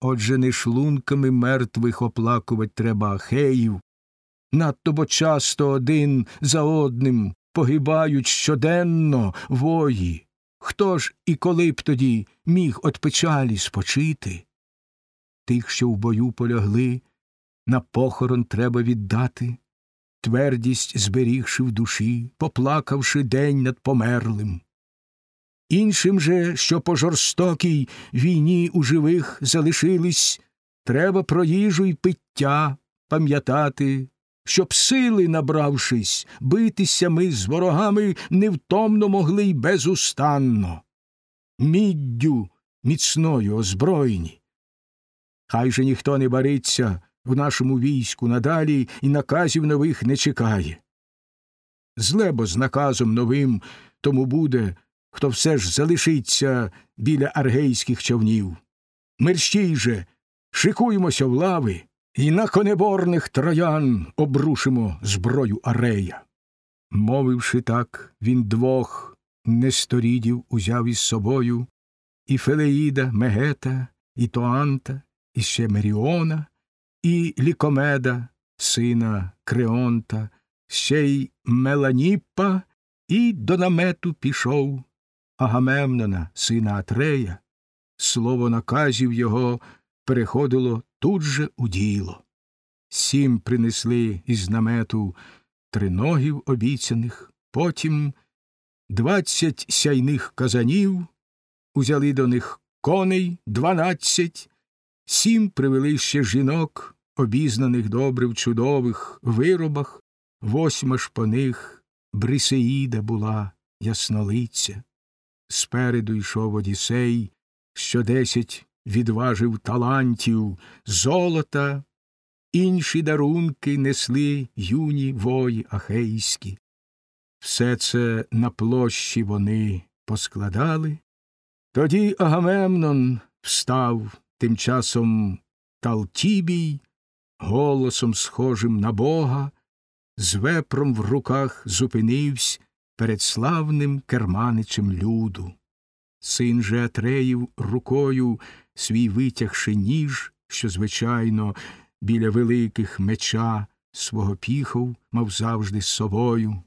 Отже, не шлунками мертвих оплакувати треба ахеїв. Надто бо часто один за одним погибають щоденно вої. Хто ж і коли б тоді міг от печалі спочити? Тих, що в бою полягли, на похорон треба віддати, твердість зберігши в душі, поплакавши день над померлим. Іншим же, що по жорстокій війні у живих залишились, треба про їжу й пиття пам'ятати, щоб сили, набравшись, битися ми з ворогами невтомно могли й безустанно. Міддю міцною озброєні. Хай же ніхто не бариться в нашому війську надалі і наказів нових не чекає. Зле бо з наказом новим тому буде, хто все ж залишиться біля аргейських човнів. Мерщій же, шикуємося в лави, і на конеборних троян обрушимо зброю арея. Мовивши так, він двох несторідів узяв із собою і Фелеїда, Мегета, і Тоанта, і ще Меріона, і Лікомеда, сина Креонта, ще й Меланіппа, і до намету пішов Агамемнона, сина Атрея. Слово наказів його переходило тут же у діло. Сім принесли із намету триногів обіцяних, потім двадцять сяйних казанів, узяли до них коней дванадцять, сім привели ще жінок, обізнаних добре в чудових виробах, восьма ж по них Брисеїда була яснолиця. Спереду йшов Одісей, що десять відважив талантів, золота, інші дарунки несли юні вої ахейські. Все це на площі вони поскладали. Тоді Агамемнон встав тим часом Талтібій, голосом схожим на бога, з вепром в руках зупинився перед славним керманичем люду. Син же Атреїв рукою свій витягши ніж, що, звичайно, біля великих меча свого піхов мав завжди з собою.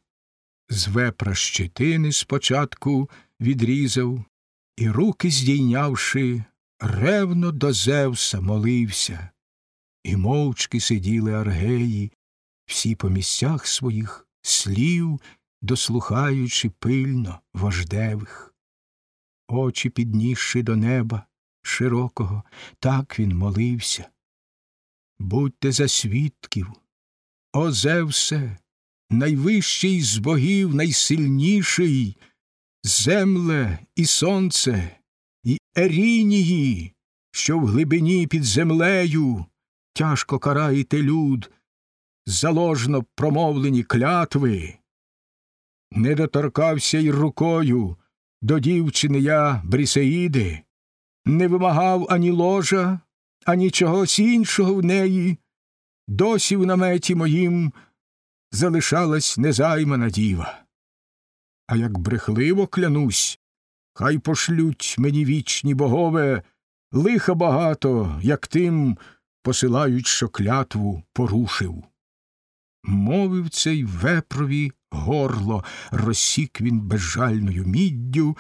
З вепра щитини спочатку відрізав, і руки здійнявши, ревно до Зевса молився, і мовчки сиділи аргеї, всі по місцях своїх слів, дослухаючи пильно вождевих. Очі піднісши до неба широкого, так він молився. Будьте за свідків, о Зевсе, найвищий з богів, найсильніший, земле і сонце, і ерінії, що в глибині під землею тяжко караєте люд, заложно промовлені клятви. Не доторкався й рукою до дівчини я Брісеїди, не вимагав ані ложа, ані чогось іншого в неї, досі в наметі моїм залишалась незаймана діва. А як брехливо клянусь, хай пошлють мені вічні богове лиха багато, як тим посилають, що клятву порушив. Мовив цей вепрові горло, розсік він безжальною міддю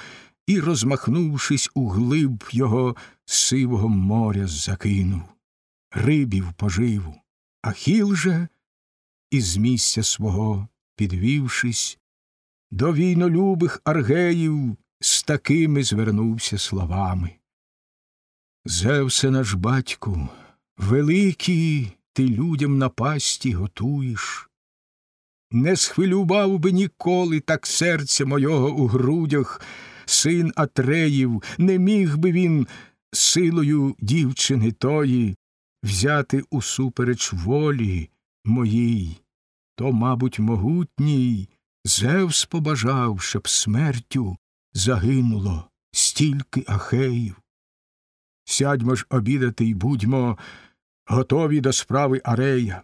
і, розмахнувшись у глиб його сивого моря, закинув. Рибів поживу, Ахіл же, із місця свого підвівшись, до війнолюбих аргеїв з такими звернувся словами. Зевсе наш батьку, великий ти людям напасті готуєш. Не схвилював би ніколи так серця мойого у грудях, син Атреїв, не міг би він силою дівчини тої взяти усупереч волі моїй, то, мабуть, могутній Зевс побажав, щоб смертю загинуло стільки ахеїв. Сядьмо ж обідати й будьмо готові до справи Арея.